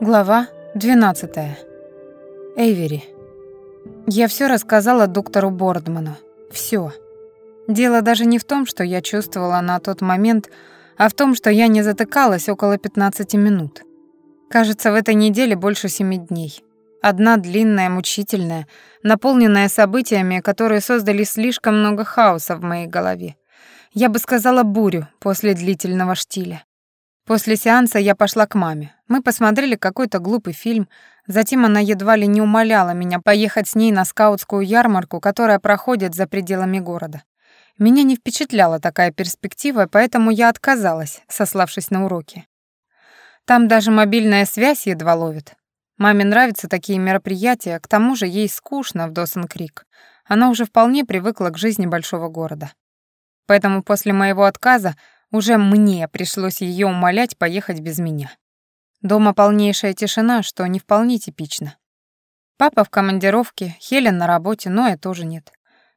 Глава 12. Эйвери. Я все рассказала доктору Бордману. Все. Дело даже не в том, что я чувствовала на тот момент, а в том, что я не затыкалась около 15 минут. Кажется, в этой неделе больше семи дней. Одна длинная, мучительная, наполненная событиями, которые создали слишком много хаоса в моей голове. Я бы сказала бурю после длительного штиля. После сеанса я пошла к маме. Мы посмотрели какой-то глупый фильм, затем она едва ли не умоляла меня поехать с ней на скаутскую ярмарку, которая проходит за пределами города. Меня не впечатляла такая перспектива, поэтому я отказалась, сославшись на уроки. Там даже мобильная связь едва ловит. Маме нравятся такие мероприятия, к тому же ей скучно в Досон-Крик. Она уже вполне привыкла к жизни большого города. Поэтому после моего отказа уже мне пришлось ее умолять поехать без меня. Дома полнейшая тишина, что не вполне типично. Папа в командировке, Хелен на работе, но я тоже нет.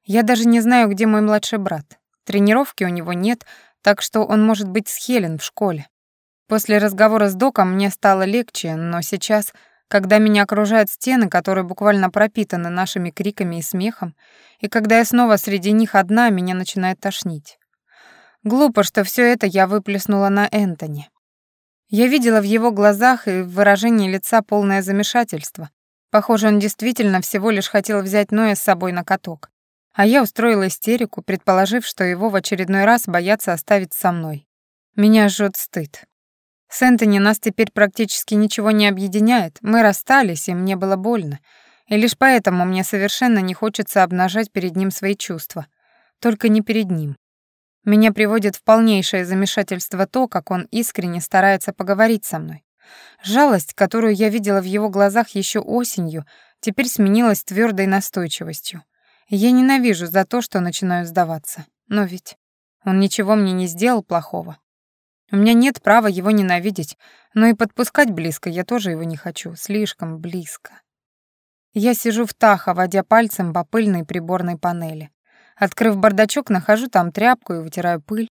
Я даже не знаю, где мой младший брат. Тренировки у него нет, так что он может быть с Хелен в школе. После разговора с доком мне стало легче, но сейчас, когда меня окружают стены, которые буквально пропитаны нашими криками и смехом, и когда я снова среди них одна, меня начинает тошнить. Глупо, что все это я выплеснула на Энтони. Я видела в его глазах и в выражении лица полное замешательство. Похоже, он действительно всего лишь хотел взять Ноя с собой на каток. А я устроила истерику, предположив, что его в очередной раз боятся оставить со мной. Меня жжет стыд. С Энтони нас теперь практически ничего не объединяет. Мы расстались, и мне было больно. И лишь поэтому мне совершенно не хочется обнажать перед ним свои чувства. Только не перед ним. Меня приводит в полнейшее замешательство то, как он искренне старается поговорить со мной. Жалость, которую я видела в его глазах еще осенью, теперь сменилась твердой настойчивостью. Я ненавижу за то, что начинаю сдаваться. Но ведь он ничего мне не сделал плохого. У меня нет права его ненавидеть, но и подпускать близко я тоже его не хочу, слишком близко. Я сижу в Таха, водя пальцем по пыльной приборной панели. Открыв бардачок, нахожу там тряпку и вытираю пыль.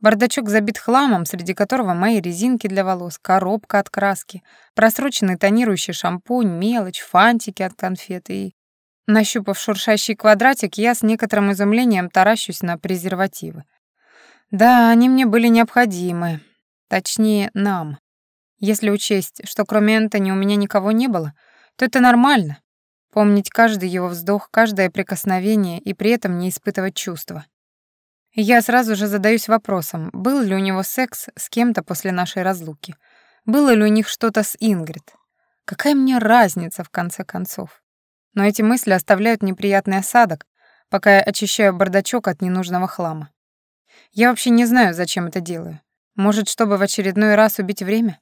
Бардачок забит хламом, среди которого мои резинки для волос, коробка от краски, просроченный тонирующий шампунь, мелочь, фантики от конфет и... Нащупав шуршащий квадратик, я с некоторым изумлением таращусь на презервативы. Да, они мне были необходимы. Точнее, нам. Если учесть, что кроме Энтони у меня никого не было, то это нормально. Помнить каждый его вздох, каждое прикосновение и при этом не испытывать чувства. Я сразу же задаюсь вопросом, был ли у него секс с кем-то после нашей разлуки? Было ли у них что-то с Ингрид? Какая мне разница, в конце концов? Но эти мысли оставляют неприятный осадок, пока я очищаю бардачок от ненужного хлама. Я вообще не знаю, зачем это делаю. Может, чтобы в очередной раз убить время?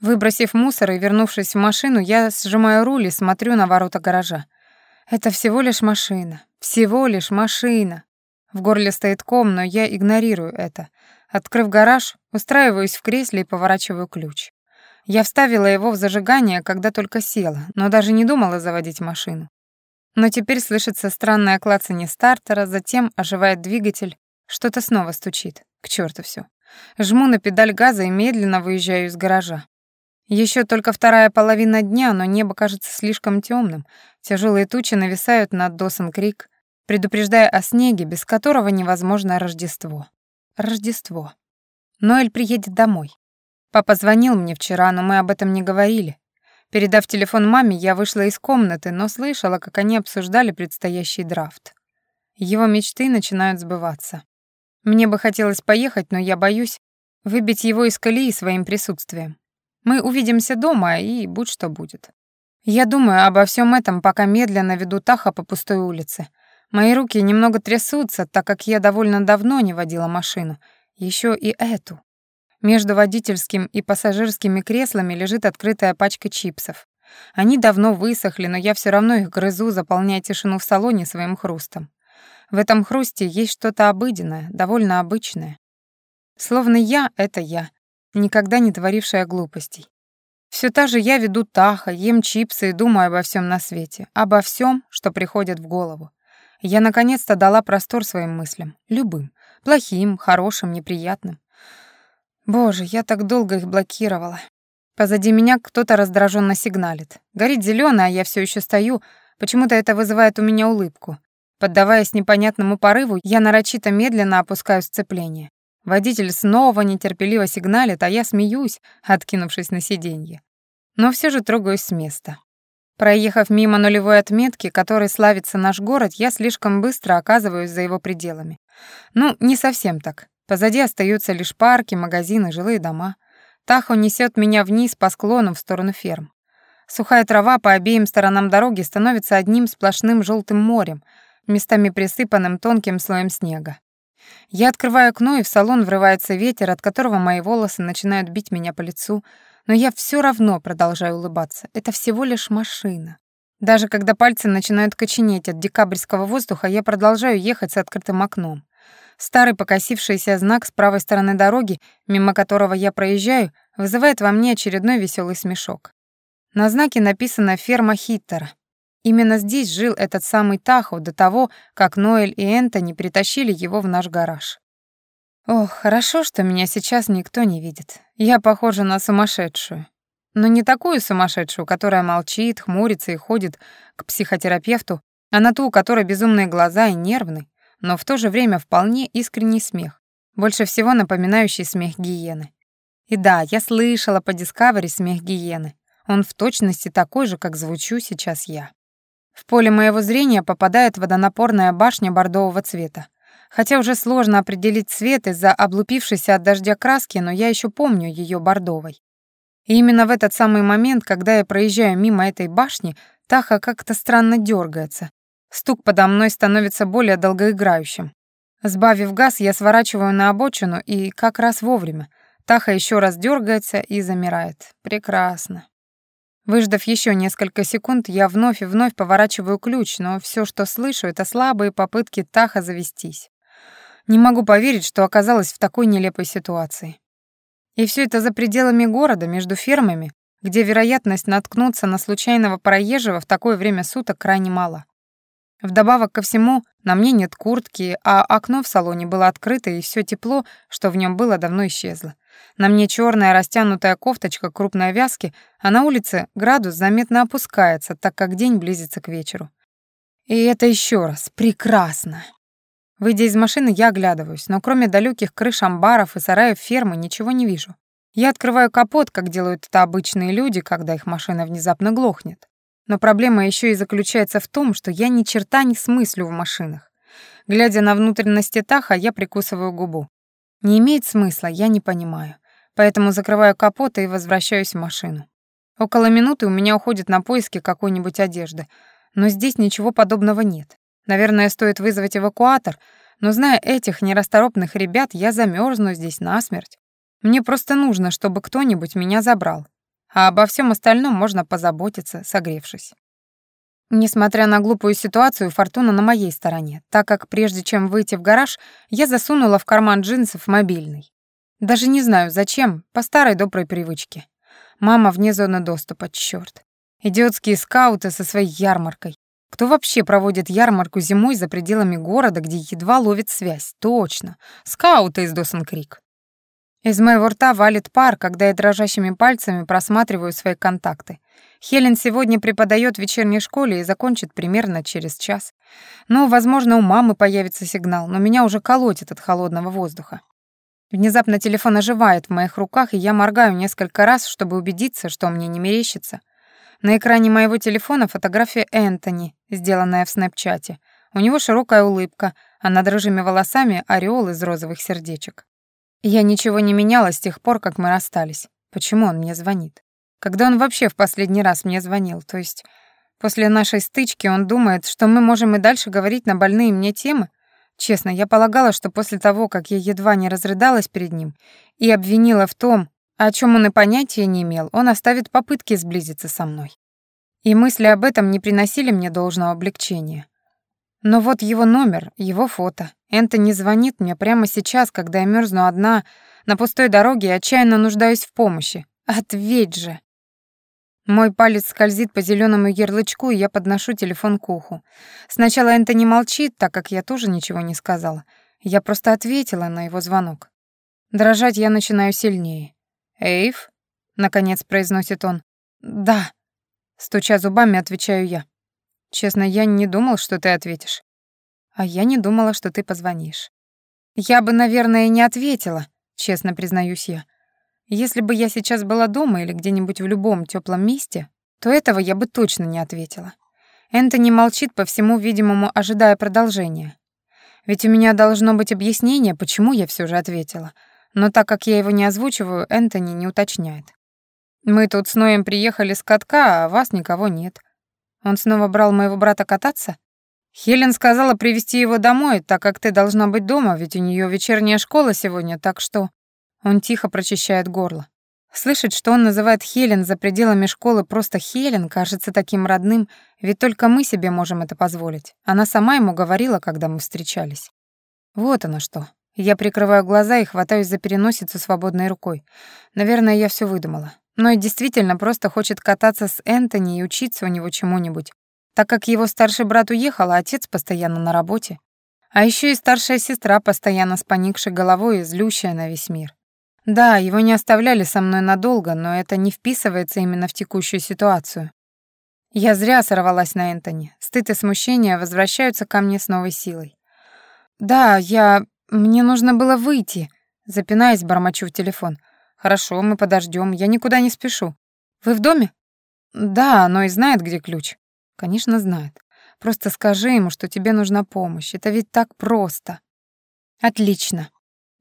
Выбросив мусор и вернувшись в машину, я сжимаю руль и смотрю на ворота гаража. Это всего лишь машина. Всего лишь машина. В горле стоит ком, но я игнорирую это. Открыв гараж, устраиваюсь в кресле и поворачиваю ключ. Я вставила его в зажигание, когда только села, но даже не думала заводить машину. Но теперь слышится странное клацанье стартера, затем оживает двигатель, что-то снова стучит. К черту все. Жму на педаль газа и медленно выезжаю из гаража. Еще только вторая половина дня, но небо кажется слишком темным. Тяжелые тучи нависают над Досон-Крик, предупреждая о снеге, без которого невозможно Рождество. Рождество. Ноэль приедет домой. Папа звонил мне вчера, но мы об этом не говорили. Передав телефон маме, я вышла из комнаты, но слышала, как они обсуждали предстоящий драфт. Его мечты начинают сбываться. Мне бы хотелось поехать, но я боюсь выбить его из колеи своим присутствием. Мы увидимся дома, и будь что будет. Я думаю обо всем этом, пока медленно веду Таха по пустой улице. Мои руки немного трясутся, так как я довольно давно не водила машину. Еще и эту. Между водительским и пассажирскими креслами лежит открытая пачка чипсов. Они давно высохли, но я все равно их грызу, заполняя тишину в салоне своим хрустом. В этом хрусте есть что-то обыденное, довольно обычное. Словно я — это я, никогда не творившая глупостей. Все та же я веду таха, ем чипсы и думаю обо всем на свете, обо всем, что приходит в голову. Я наконец-то дала простор своим мыслям, любым, плохим, хорошим, неприятным. Боже, я так долго их блокировала. Позади меня кто-то раздраженно сигналит. Горит зеленый, а я все еще стою. Почему-то это вызывает у меня улыбку. Поддаваясь непонятному порыву, я нарочито медленно опускаю сцепление. Водитель снова нетерпеливо сигналит, а я смеюсь, откинувшись на сиденье. Но все же трогаюсь с места. Проехав мимо нулевой отметки, которой славится наш город, я слишком быстро оказываюсь за его пределами. Ну, не совсем так. Позади остаются лишь парки, магазины, жилые дома. Тахо несет меня вниз по склону в сторону ферм. Сухая трава по обеим сторонам дороги становится одним сплошным желтым морем, местами присыпанным тонким слоем снега. Я открываю окно, и в салон врывается ветер, от которого мои волосы начинают бить меня по лицу, но я все равно продолжаю улыбаться. Это всего лишь машина. Даже когда пальцы начинают коченеть от декабрьского воздуха, я продолжаю ехать с открытым окном. Старый покосившийся знак с правой стороны дороги, мимо которого я проезжаю, вызывает во мне очередной веселый смешок. На знаке написано «Ферма Хиттера». Именно здесь жил этот самый Тахо до того, как Ноэль и Энтони притащили его в наш гараж. Ох, хорошо, что меня сейчас никто не видит. Я похожа на сумасшедшую. Но не такую сумасшедшую, которая молчит, хмурится и ходит к психотерапевту, а на ту, у которой безумные глаза и нервный, но в то же время вполне искренний смех, больше всего напоминающий смех гиены. И да, я слышала по Discovery смех гиены. Он в точности такой же, как звучу сейчас я. В поле моего зрения попадает водонапорная башня бордового цвета. Хотя уже сложно определить цвет из-за облупившейся от дождя краски, но я еще помню ее бордовой. И именно в этот самый момент, когда я проезжаю мимо этой башни, Таха как-то странно дергается. Стук подо мной становится более долгоиграющим. Сбавив газ, я сворачиваю на обочину и как раз вовремя. Таха еще раз дергается и замирает. Прекрасно. Выждав еще несколько секунд, я вновь и вновь поворачиваю ключ, но все, что слышу, это слабые попытки Таха завестись. Не могу поверить, что оказалась в такой нелепой ситуации. И все это за пределами города, между фермами, где вероятность наткнуться на случайного проезжего в такое время суток крайне мала. Вдобавок ко всему, на мне нет куртки, а окно в салоне было открыто, и все тепло, что в нем было, давно исчезло. На мне черная растянутая кофточка крупной вязки, а на улице градус заметно опускается, так как день близится к вечеру. И это еще раз прекрасно. Выйдя из машины, я оглядываюсь, но кроме далеких крыш амбаров и сараев фермы ничего не вижу. Я открываю капот, как делают это обычные люди, когда их машина внезапно глохнет. Но проблема еще и заключается в том, что я ни черта не смыслю в машинах. Глядя на внутренности Таха, я прикусываю губу. Не имеет смысла, я не понимаю. Поэтому закрываю капот и возвращаюсь в машину. Около минуты у меня уходит на поиски какой-нибудь одежды, но здесь ничего подобного нет. Наверное, стоит вызвать эвакуатор, но зная этих нерасторопных ребят, я замерзну здесь насмерть. Мне просто нужно, чтобы кто-нибудь меня забрал. А обо всем остальном можно позаботиться, согревшись. Несмотря на глупую ситуацию, фортуна на моей стороне, так как прежде чем выйти в гараж, я засунула в карман джинсов мобильный. Даже не знаю, зачем, по старой доброй привычке. Мама вне зоны доступа, чёрт. Идиотские скауты со своей ярмаркой. Кто вообще проводит ярмарку зимой за пределами города, где едва ловит связь? Точно. Скауты из Досон-Крик. Из моего рта валит пар, когда я дрожащими пальцами просматриваю свои контакты. Хелен сегодня преподает в вечерней школе и закончит примерно через час. Ну, возможно, у мамы появится сигнал, но меня уже колотит от холодного воздуха. Внезапно телефон оживает в моих руках, и я моргаю несколько раз, чтобы убедиться, что мне не мерещится. На экране моего телефона фотография Энтони, сделанная в снэпчате. У него широкая улыбка, а над рыжими волосами ореол из розовых сердечек. Я ничего не меняла с тех пор, как мы расстались. Почему он мне звонит? Когда он вообще в последний раз мне звонил? То есть после нашей стычки он думает, что мы можем и дальше говорить на больные мне темы? Честно, я полагала, что после того, как я едва не разрыдалась перед ним и обвинила в том, о чем он и понятия не имел, он оставит попытки сблизиться со мной. И мысли об этом не приносили мне должного облегчения. Но вот его номер, его фото. Энтони звонит мне прямо сейчас, когда я мерзну одна на пустой дороге и отчаянно нуждаюсь в помощи. Ответь же. Мой палец скользит по зеленому ярлычку, и я подношу телефон к уху. Сначала Энтони молчит, так как я тоже ничего не сказала. Я просто ответила на его звонок. Дрожать я начинаю сильнее. «Эйв?» наконец произносит он. Да, стуча зубами, отвечаю я. Честно, я не думал, что ты ответишь. А я не думала, что ты позвонишь. Я бы, наверное, не ответила, честно признаюсь я. Если бы я сейчас была дома или где-нибудь в любом теплом месте, то этого я бы точно не ответила. Энтони молчит по всему видимому, ожидая продолжения. Ведь у меня должно быть объяснение, почему я все же ответила. Но так как я его не озвучиваю, Энтони не уточняет. Мы тут с Ноем приехали с катка, а вас никого нет. Он снова брал моего брата кататься? Хелен сказала привести его домой, так как ты должна быть дома, ведь у нее вечерняя школа сегодня, так что... Он тихо прочищает горло. Слышать, что он называет Хелен за пределами школы просто Хелен, кажется таким родным, ведь только мы себе можем это позволить. Она сама ему говорила, когда мы встречались. Вот оно что. Я прикрываю глаза и хватаюсь за переносицу свободной рукой. Наверное, я все выдумала. Но и действительно просто хочет кататься с Энтони и учиться у него чему-нибудь, так как его старший брат уехал, а отец постоянно на работе. А еще и старшая сестра постоянно с поникшей головой и злющая на весь мир. Да, его не оставляли со мной надолго, но это не вписывается именно в текущую ситуацию. Я зря сорвалась на Энтони. Стыд и смущение возвращаются ко мне с новой силой. «Да, я... Мне нужно было выйти», — запинаясь, бормочу в телефон. «Хорошо, мы подождем. Я никуда не спешу. Вы в доме?» «Да, но и знает, где ключ». «Конечно, знает. Просто скажи ему, что тебе нужна помощь. Это ведь так просто». «Отлично».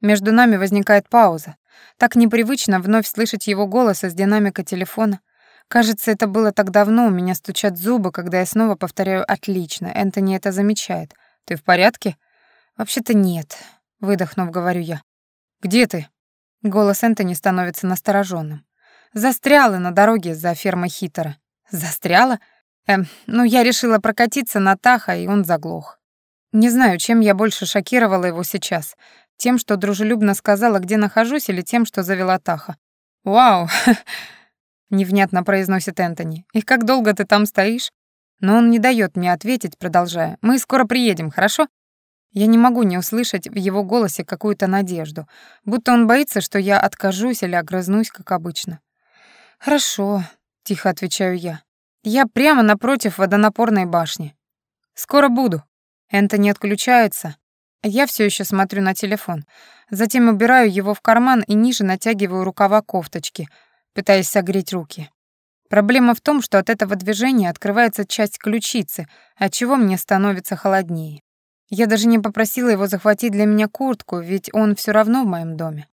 Между нами возникает пауза. Так непривычно вновь слышать его голос из динамика телефона. Кажется, это было так давно, у меня стучат зубы, когда я снова повторяю «отлично». Энтони это замечает. «Ты в порядке?» «Вообще-то нет», — выдохнув, говорю я. «Где ты?» Голос Энтони становится настороженным. Застряла на дороге за фермой Хитера. Застряла? Эм, ну я решила прокатиться на Таха, и он заглох. Не знаю, чем я больше шокировала его сейчас. Тем, что дружелюбно сказала, где нахожусь, или тем, что завела Таха. «Вау!» — невнятно произносит Энтони. «И как долго ты там стоишь?» Но он не дает мне ответить, продолжая. «Мы скоро приедем, хорошо?» Я не могу не услышать в его голосе какую-то надежду, будто он боится, что я откажусь или огрызнусь, как обычно. «Хорошо», — тихо отвечаю я. «Я прямо напротив водонапорной башни. Скоро буду». Энтони отключается. Я все еще смотрю на телефон. Затем убираю его в карман и ниже натягиваю рукава кофточки, пытаясь согреть руки. Проблема в том, что от этого движения открывается часть ключицы, отчего мне становится холоднее. Я даже не попросила его захватить для меня куртку, ведь он все равно в моем доме.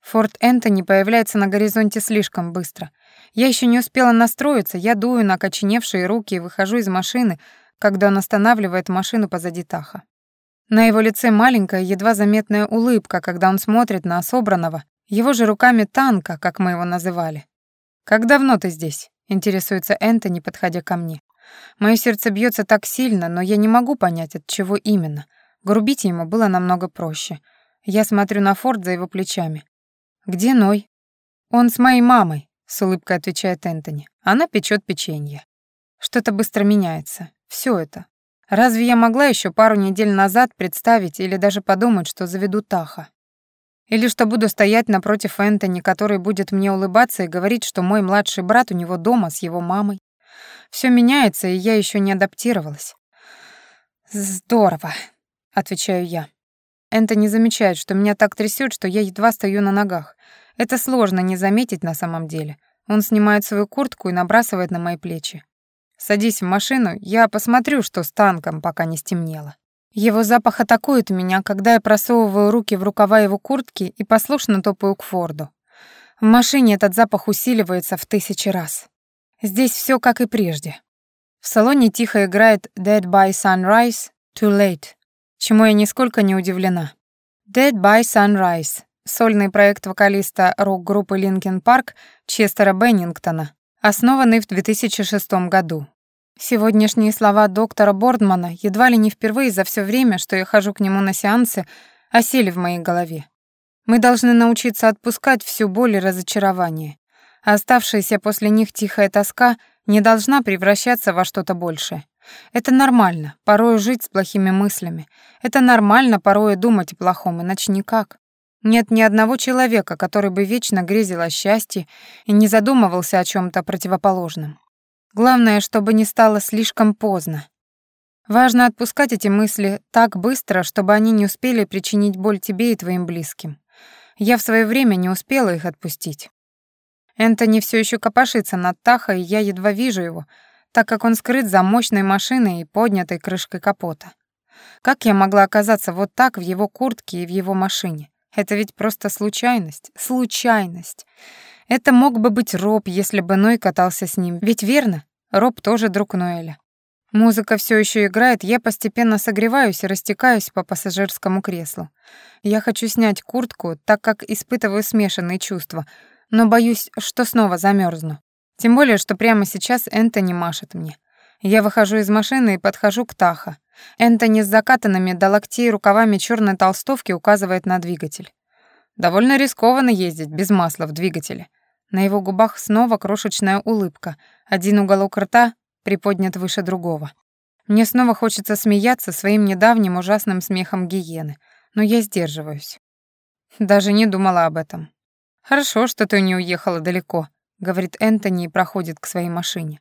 Форт Энтони появляется на горизонте слишком быстро. Я еще не успела настроиться, я дую на коченевшие руки и выхожу из машины, когда он останавливает машину позади Таха. На его лице маленькая, едва заметная улыбка, когда он смотрит на собранного, его же руками танка, как мы его называли. «Как давно ты здесь?» — интересуется Энтони, подходя ко мне. Мое сердце бьется так сильно, но я не могу понять, от чего именно. Грубить ему было намного проще. Я смотрю на Форд за его плечами. «Где Ной?» «Он с моей мамой», — с улыбкой отвечает Энтони. «Она печет печенье». Что-то быстро меняется. Все это. Разве я могла еще пару недель назад представить или даже подумать, что заведу Таха? Или что буду стоять напротив Энтони, который будет мне улыбаться и говорить, что мой младший брат у него дома с его мамой? Все меняется, и я еще не адаптировалась. «Здорово», — отвечаю я. Энтони замечает, что меня так трясет, что я едва стою на ногах. Это сложно не заметить на самом деле. Он снимает свою куртку и набрасывает на мои плечи. «Садись в машину, я посмотрю, что с танком, пока не стемнело». Его запах атакует меня, когда я просовываю руки в рукава его куртки и послушно топаю к Форду. В машине этот запах усиливается в тысячи раз. Здесь все как и прежде. В салоне тихо играет Dead by Sunrise, Too Late, чему я нисколько не удивлена. Dead by Sunrise — сольный проект вокалиста рок-группы Linkin Park Честера Беннингтона, основанный в 2006 году. Сегодняшние слова доктора Бордмана едва ли не впервые за все время, что я хожу к нему на сеансы, осели в моей голове. Мы должны научиться отпускать всю боль и разочарование, а оставшаяся после них тихая тоска не должна превращаться во что-то большее. Это нормально, порой жить с плохими мыслями. Это нормально порой думать о плохом, иначе никак. Нет ни одного человека, который бы вечно грезил о счастье и не задумывался о чем то противоположном. Главное, чтобы не стало слишком поздно. Важно отпускать эти мысли так быстро, чтобы они не успели причинить боль тебе и твоим близким. Я в свое время не успела их отпустить. Энтони все еще копошится над Тахой, и я едва вижу его, так как он скрыт за мощной машиной и поднятой крышкой капота. Как я могла оказаться вот так в его куртке и в его машине? Это ведь просто случайность. Случайность. Это мог бы быть Роб, если бы Ной катался с ним. Ведь верно? Роб тоже друг Ноэля. Музыка все еще играет, я постепенно согреваюсь и растекаюсь по пассажирскому креслу. Я хочу снять куртку, так как испытываю смешанные чувства, но боюсь, что снова замерзну. Тем более, что прямо сейчас Энтони машет мне. Я выхожу из машины и подхожу к Таха. Энтони с закатанными до локтей рукавами черной толстовки указывает на двигатель. Довольно рискованно ездить без масла в двигателе. На его губах снова крошечная улыбка. Один уголок рта приподнят выше другого. Мне снова хочется смеяться своим недавним ужасным смехом гиены, но я сдерживаюсь. Даже не думала об этом. «Хорошо, что ты не уехала далеко», — говорит Энтони и проходит к своей машине.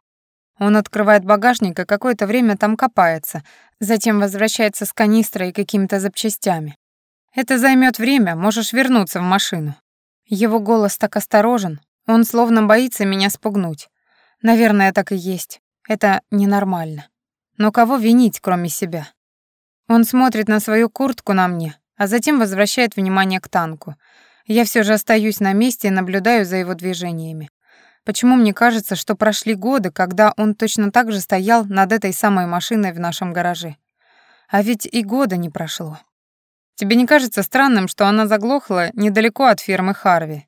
Он открывает багажник и какое-то время там копается, затем возвращается с канистрой и какими-то запчастями. «Это займет время, можешь вернуться в машину». Его голос так осторожен, он словно боится меня спугнуть. Наверное, так и есть. Это ненормально. Но кого винить, кроме себя? Он смотрит на свою куртку на мне, а затем возвращает внимание к танку. Я все же остаюсь на месте и наблюдаю за его движениями. Почему мне кажется, что прошли годы, когда он точно так же стоял над этой самой машиной в нашем гараже? А ведь и года не прошло. Тебе не кажется странным, что она заглохла недалеко от фермы Харви?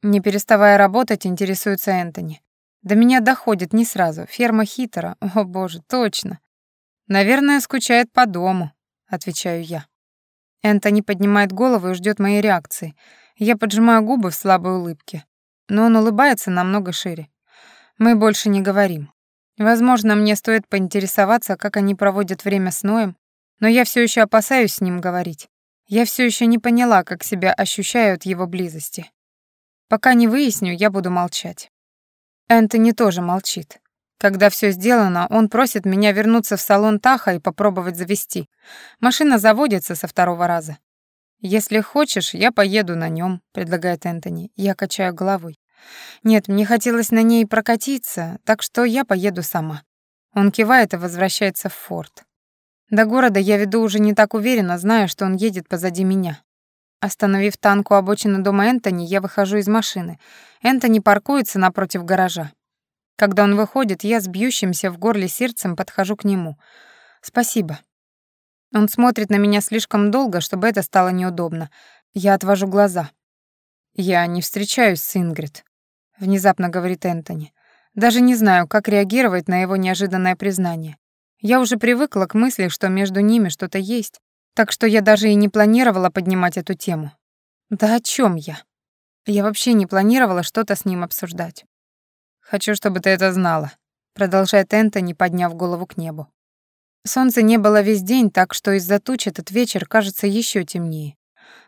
Не переставая работать, интересуется Энтони. До меня доходит не сразу. Ферма Хитера. О, боже, точно. Наверное, скучает по дому, отвечаю я. Энтони поднимает голову и ждет моей реакции. Я поджимаю губы в слабой улыбке но он улыбается намного шире. Мы больше не говорим. Возможно, мне стоит поинтересоваться, как они проводят время с Ноем, но я все еще опасаюсь с ним говорить. Я все еще не поняла, как себя ощущаю от его близости. Пока не выясню, я буду молчать. Энтони тоже молчит. Когда все сделано, он просит меня вернуться в салон Таха и попробовать завести. Машина заводится со второго раза. «Если хочешь, я поеду на нем, предлагает Энтони. Я качаю головой. «Нет, мне хотелось на ней прокатиться, так что я поеду сама». Он кивает и возвращается в форт. До города я веду уже не так уверенно, зная, что он едет позади меня. Остановив танку обочины дома Энтони, я выхожу из машины. Энтони паркуется напротив гаража. Когда он выходит, я с бьющимся в горле сердцем подхожу к нему. «Спасибо», он смотрит на меня слишком долго, чтобы это стало неудобно. Я отвожу глаза. «Я не встречаюсь с Ингрид», — внезапно говорит Энтони. Даже не знаю, как реагировать на его неожиданное признание. Я уже привыкла к мысли, что между ними что-то есть, так что я даже и не планировала поднимать эту тему. Да о чем я? Я вообще не планировала что-то с ним обсуждать. «Хочу, чтобы ты это знала», — продолжает Энтони, подняв голову к небу. Солнца не было весь день, так что из-за туч этот вечер кажется еще темнее.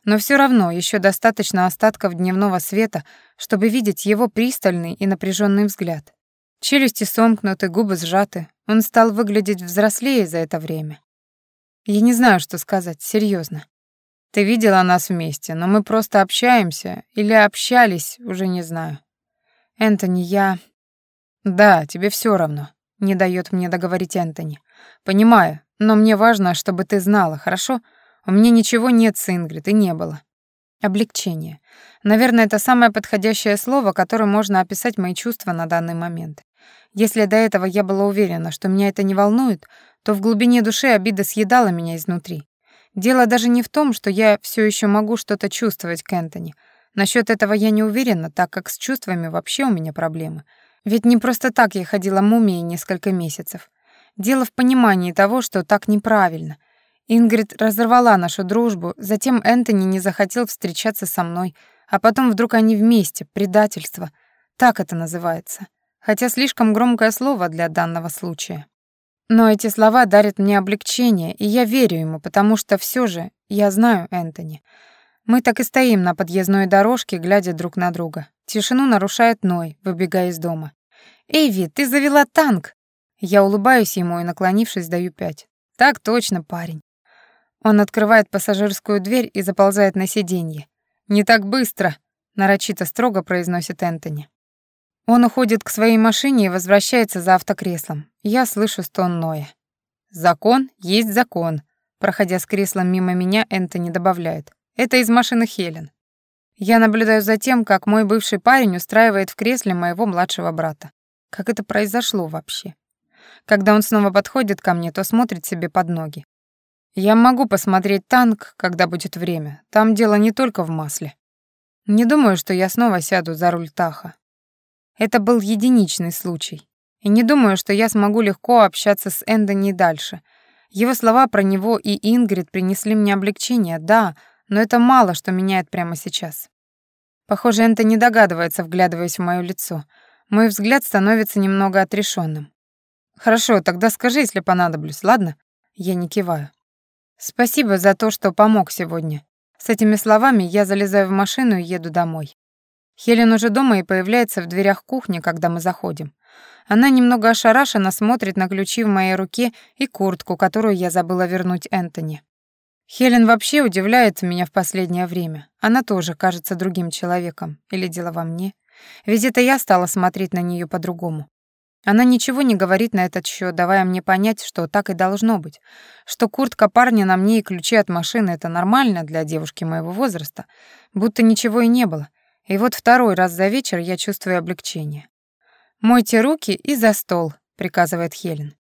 Но все равно еще достаточно остатков дневного света, чтобы видеть его пристальный и напряженный взгляд. Челюсти сомкнуты, губы сжаты. Он стал выглядеть взрослее за это время. Я не знаю, что сказать, серьезно. Ты видела нас вместе, но мы просто общаемся или общались, уже не знаю. Энтони, я... Да, тебе все равно, не дает мне договорить Энтони. «Понимаю, но мне важно, чтобы ты знала, хорошо? У меня ничего нет с Ингрид и не было». Облегчение. Наверное, это самое подходящее слово, которым можно описать мои чувства на данный момент. Если до этого я была уверена, что меня это не волнует, то в глубине души обида съедала меня изнутри. Дело даже не в том, что я все еще могу что-то чувствовать к Энтони. Насчет этого я не уверена, так как с чувствами вообще у меня проблемы. Ведь не просто так я ходила мумией несколько месяцев. Дело в понимании того, что так неправильно. Ингрид разорвала нашу дружбу, затем Энтони не захотел встречаться со мной, а потом вдруг они вместе, предательство. Так это называется. Хотя слишком громкое слово для данного случая. Но эти слова дарят мне облегчение, и я верю ему, потому что все же я знаю Энтони. Мы так и стоим на подъездной дорожке, глядя друг на друга. Тишину нарушает Ной, выбегая из дома. «Эйви, ты завела танк!» Я улыбаюсь ему и, наклонившись, даю пять. «Так точно, парень». Он открывает пассажирскую дверь и заползает на сиденье. «Не так быстро», — нарочито строго произносит Энтони. Он уходит к своей машине и возвращается за автокреслом. Я слышу стон Ноя. «Закон есть закон», — проходя с креслом мимо меня, Энтони добавляет. «Это из машины Хелен». Я наблюдаю за тем, как мой бывший парень устраивает в кресле моего младшего брата. Как это произошло вообще? Когда он снова подходит ко мне, то смотрит себе под ноги. Я могу посмотреть танк, когда будет время. Там дело не только в масле. Не думаю, что я снова сяду за руль Таха. Это был единичный случай. И не думаю, что я смогу легко общаться с Эндони дальше. Его слова про него и Ингрид принесли мне облегчение, да, но это мало что меняет прямо сейчас. Похоже, Энтони догадывается, вглядываясь в моё лицо. Мой взгляд становится немного отрешенным. «Хорошо, тогда скажи, если понадоблюсь, ладно?» Я не киваю. «Спасибо за то, что помог сегодня». С этими словами я залезаю в машину и еду домой. Хелен уже дома и появляется в дверях кухни, когда мы заходим. Она немного ошарашенно смотрит на ключи в моей руке и куртку, которую я забыла вернуть Энтони. Хелен вообще удивляет меня в последнее время. Она тоже кажется другим человеком. Или дело во мне? Ведь это я стала смотреть на нее по-другому. Она ничего не говорит на этот счет, давая мне понять, что так и должно быть, что куртка парня на мне и ключи от машины — это нормально для девушки моего возраста, будто ничего и не было. И вот второй раз за вечер я чувствую облегчение. «Мойте руки и за стол», — приказывает Хелен.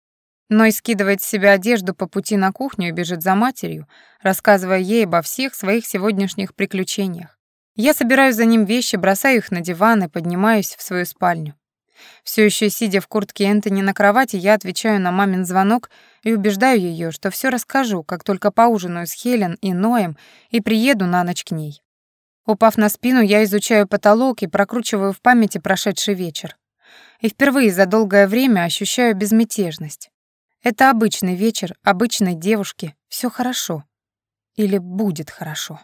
Но и скидывает с себя одежду по пути на кухню и бежит за матерью, рассказывая ей обо всех своих сегодняшних приключениях. Я собираю за ним вещи, бросаю их на диван и поднимаюсь в свою спальню. Все еще сидя в куртке Энтони на кровати, я отвечаю на мамин звонок и убеждаю ее, что все расскажу, как только поужинаю с Хелен и Ноем и приеду на ночь к ней. Упав на спину, я изучаю потолок и прокручиваю в памяти прошедший вечер. И впервые за долгое время ощущаю безмятежность. Это обычный вечер, обычной девушки, все хорошо. Или будет хорошо.